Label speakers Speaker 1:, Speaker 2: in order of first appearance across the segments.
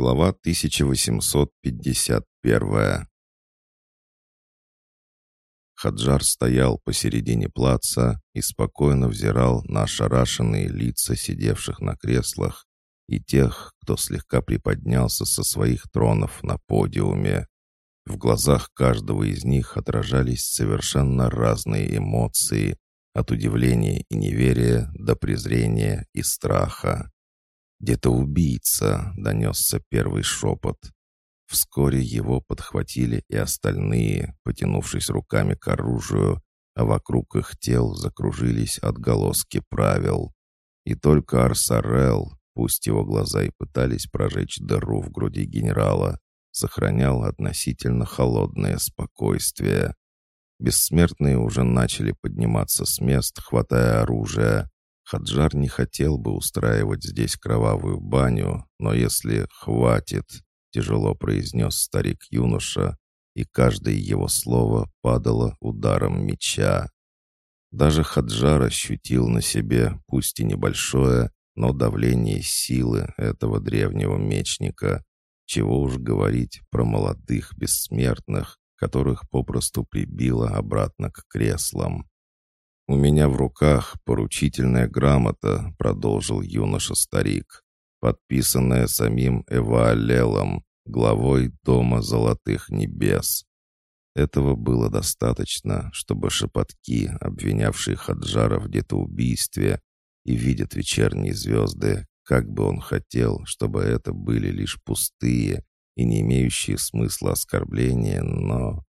Speaker 1: Глава 1851 Хаджар стоял посередине плаца и спокойно взирал на ошарашенные лица сидевших на креслах и тех, кто слегка приподнялся со своих тронов на подиуме. В глазах каждого из них отражались совершенно разные эмоции, от удивления и неверия до презрения и страха. «Где-то убийца!» — донесся первый шепот. Вскоре его подхватили и остальные, потянувшись руками к оружию, а вокруг их тел закружились отголоски правил. И только Арсарел, пусть его глаза и пытались прожечь дыру в груди генерала, сохранял относительно холодное спокойствие. Бессмертные уже начали подниматься с мест, хватая оружие, Хаджар не хотел бы устраивать здесь кровавую баню, но если «хватит», — тяжело произнес старик-юноша, и каждое его слово падало ударом меча. Даже Хаджар ощутил на себе, пусть и небольшое, но давление силы этого древнего мечника. Чего уж говорить про молодых бессмертных, которых попросту прибило обратно к креслам. «У меня в руках поручительная грамота», — продолжил юноша-старик, подписанная самим Эваалелом, главой Дома Золотых Небес. Этого было достаточно, чтобы шепотки, обвинявшие Хаджара в детоубийстве, и видят вечерние звезды, как бы он хотел, чтобы это были лишь пустые и не имеющие смысла оскорбления, но...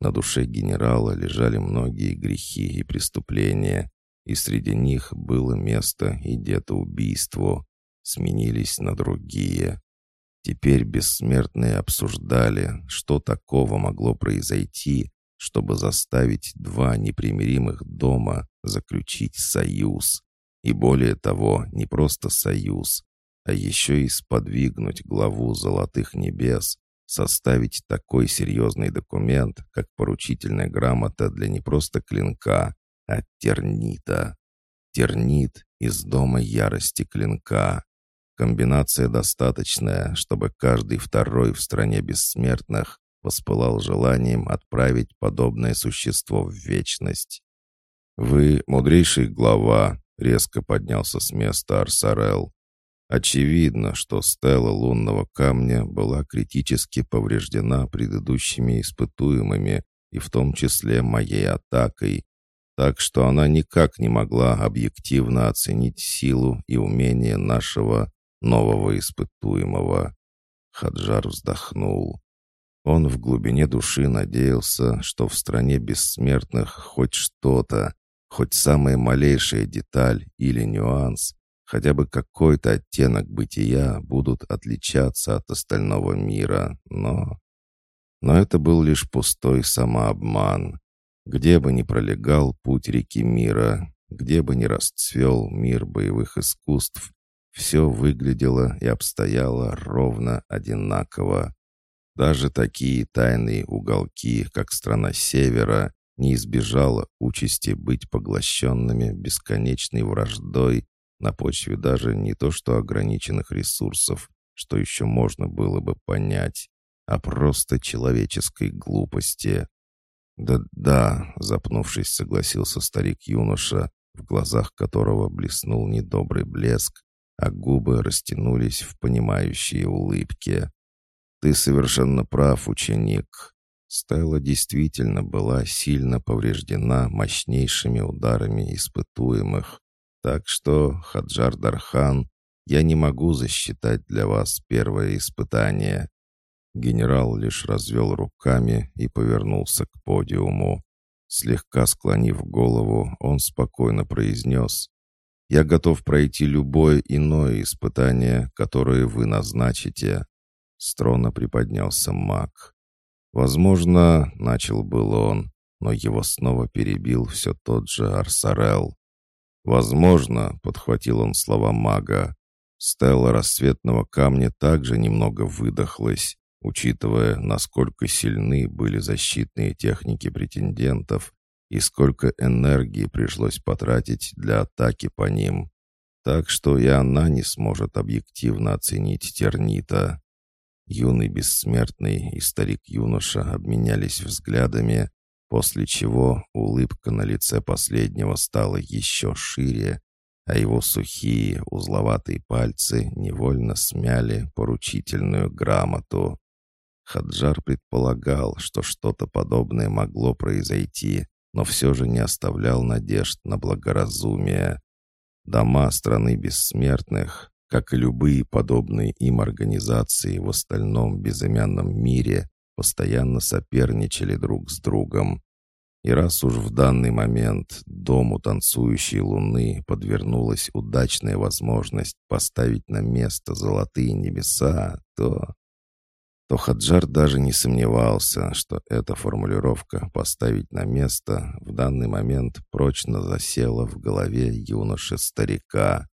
Speaker 1: На душе генерала лежали многие грехи и преступления, и среди них было место и где-то убийству, сменились на другие. Теперь бессмертные обсуждали, что такого могло произойти, чтобы заставить два непримиримых дома заключить союз. И более того, не просто союз, а еще и сподвигнуть главу Золотых Небес составить такой серьезный документ, как поручительная грамота для не просто клинка, а тернита. Тернит из дома ярости клинка. Комбинация достаточная, чтобы каждый второй в стране бессмертных воспылал желанием отправить подобное существо в вечность. «Вы мудрейший глава», — резко поднялся с места Арсарел. Очевидно, что стела лунного камня была критически повреждена предыдущими испытуемыми, и в том числе моей атакой, так что она никак не могла объективно оценить силу и умение нашего нового испытуемого. Хаджар вздохнул. Он в глубине души надеялся, что в стране бессмертных хоть что-то, хоть самая малейшая деталь или нюанс хотя бы какой-то оттенок бытия будут отличаться от остального мира, но... Но это был лишь пустой самообман. Где бы ни пролегал путь реки мира, где бы ни расцвел мир боевых искусств, все выглядело и обстояло ровно одинаково. Даже такие тайные уголки, как страна Севера, не избежала участи быть поглощенными бесконечной враждой на почве даже не то что ограниченных ресурсов, что еще можно было бы понять, а просто человеческой глупости. «Да-да», — запнувшись, согласился старик-юноша, в глазах которого блеснул недобрый блеск, а губы растянулись в понимающие улыбки. «Ты совершенно прав, ученик». Стелла действительно была сильно повреждена мощнейшими ударами испытуемых, так что, Хаджар Дархан, я не могу засчитать для вас первое испытание». Генерал лишь развел руками и повернулся к подиуму. Слегка склонив голову, он спокойно произнес, «Я готов пройти любое иное испытание, которое вы назначите». С трона приподнялся маг. «Возможно, — начал был он, но его снова перебил все тот же Арсарел. «Возможно», — подхватил он слова мага, стела рассветного камня также немного выдохлась, учитывая, насколько сильны были защитные техники претендентов и сколько энергии пришлось потратить для атаки по ним. Так что и она не сможет объективно оценить тернита. Юный бессмертный и старик-юноша обменялись взглядами, после чего улыбка на лице последнего стала еще шире, а его сухие узловатые пальцы невольно смяли поручительную грамоту. Хаджар предполагал, что что-то подобное могло произойти, но все же не оставлял надежд на благоразумие. Дома страны бессмертных, как и любые подобные им организации в остальном безымянном мире, постоянно соперничали друг с другом. И раз уж в данный момент дому танцующей луны подвернулась удачная возможность поставить на место золотые небеса, то то Хаджар даже не сомневался, что эта формулировка «поставить на место» в данный момент прочно засела в голове юноши-старика.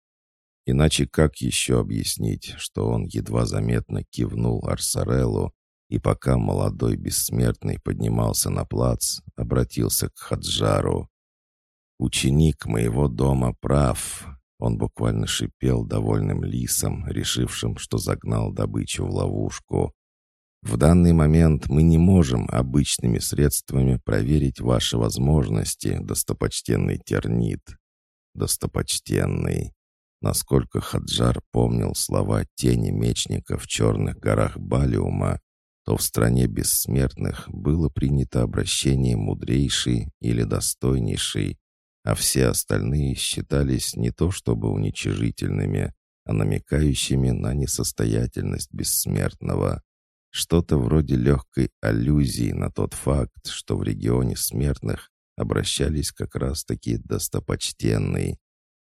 Speaker 1: Иначе как еще объяснить, что он едва заметно кивнул Арсареллу, и пока молодой бессмертный поднимался на плац, обратился к Хаджару. «Ученик моего дома прав», — он буквально шипел довольным лисом, решившим, что загнал добычу в ловушку. В данный момент мы не можем обычными средствами проверить ваши возможности, достопочтенный тернит. Достопочтенный. Насколько Хаджар помнил слова тени мечника в черных горах Балиума, то в стране бессмертных было принято обращение «мудрейший» или «достойнейший», а все остальные считались не то чтобы уничижительными, а намекающими на несостоятельность бессмертного. Что-то вроде легкой аллюзии на тот факт, что в регионе смертных обращались как раз-таки достопочтенный.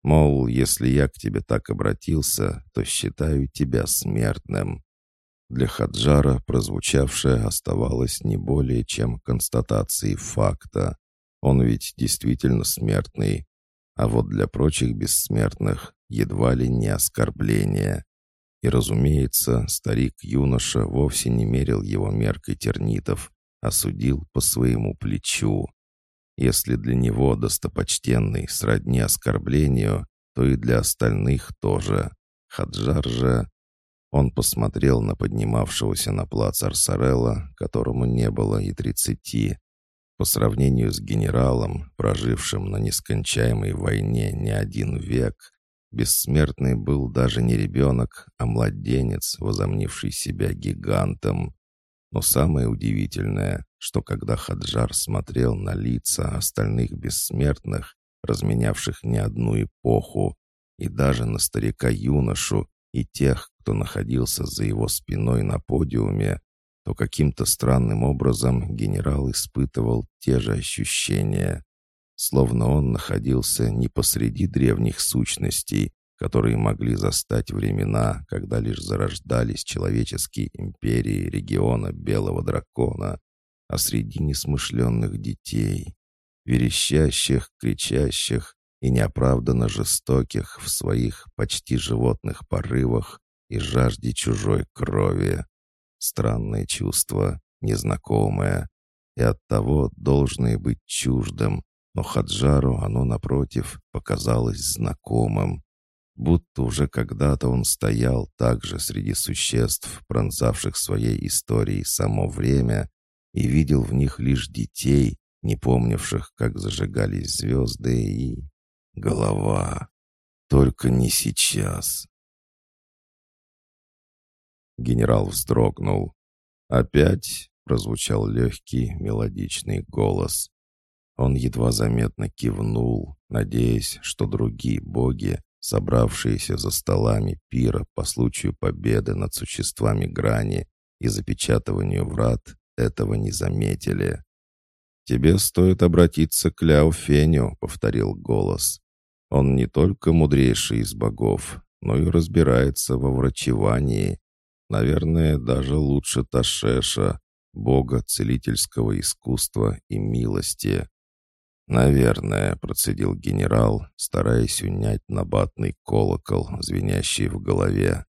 Speaker 1: Мол, если я к тебе так обратился, то считаю тебя смертным. Для Хаджара прозвучавшее оставалось не более чем констатацией факта. Он ведь действительно смертный. А вот для прочих бессмертных едва ли не оскорбление. И, разумеется, старик-юноша вовсе не мерил его меркой тернитов, а судил по своему плечу. Если для него достопочтенный сродни оскорблению, то и для остальных тоже. Хаджар же... Он посмотрел на поднимавшегося на плац Арсарелла, которому не было и тридцати. По сравнению с генералом, прожившим на нескончаемой войне не один век, Бессмертный был даже не ребенок, а младенец, возомнивший себя гигантом. Но самое удивительное, что когда Хаджар смотрел на лица остальных бессмертных, разменявших не одну эпоху, и даже на старика-юношу и тех, кто находился за его спиной на подиуме, то каким-то странным образом генерал испытывал те же ощущения. Словно он находился не посреди древних сущностей, которые могли застать времена, когда лишь зарождались человеческие империи региона Белого Дракона, а среди несмышленных детей, верещащих, кричащих и неоправданно жестоких в своих почти животных порывах и жажде чужой крови. Странное чувство, незнакомое, и оттого должное быть чуждым, но Хаджару оно, напротив, показалось знакомым. Будто уже когда-то он стоял также среди существ, пронзавших своей историей само время, и видел в них лишь детей, не помнивших, как зажигались звезды, и... Голова. Только не сейчас. Генерал вздрогнул. «Опять?» — прозвучал легкий мелодичный голос. Он едва заметно кивнул, надеясь, что другие боги, собравшиеся за столами пира по случаю победы над существами грани и запечатыванию врат, этого не заметили. «Тебе стоит обратиться к Ляо Феню», — повторил голос. «Он не только мудрейший из богов, но и разбирается во врачевании. Наверное, даже лучше Ташеша, бога целительского искусства и милости. «Наверное», — процедил генерал, стараясь унять набатный колокол, звенящий в голове.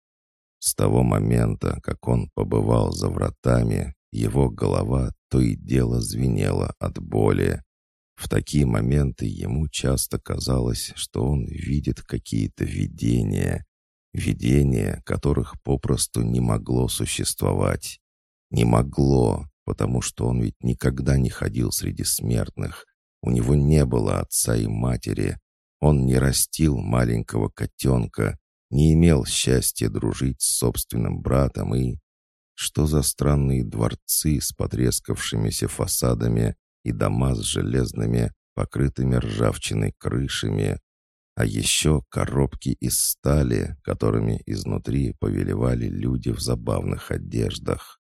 Speaker 1: С того момента, как он побывал за вратами, его голова то и дело звенела от боли. В такие моменты ему часто казалось, что он видит какие-то видения. Видения, которых попросту не могло существовать. Не могло, потому что он ведь никогда не ходил среди смертных. У него не было отца и матери. Он не растил маленького котенка, не имел счастья дружить с собственным братом и... Что за странные дворцы с потрескавшимися фасадами и дома с железными, покрытыми ржавчиной крышами, а еще коробки из стали, которыми изнутри повелевали люди в забавных одеждах.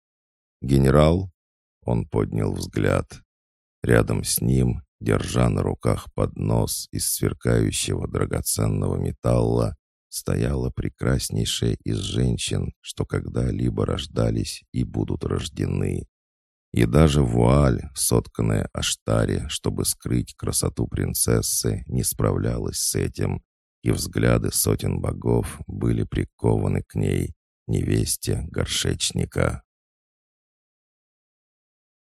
Speaker 1: «Генерал?» — он поднял взгляд. Рядом с ним, держа на руках поднос из сверкающего драгоценного металла, стояла прекраснейшая из женщин, что когда-либо рождались и будут рождены. И даже вуаль, сотканная Аштаре, чтобы скрыть красоту принцессы, не справлялась с этим, и взгляды сотен богов были прикованы к ней, невесте горшечника.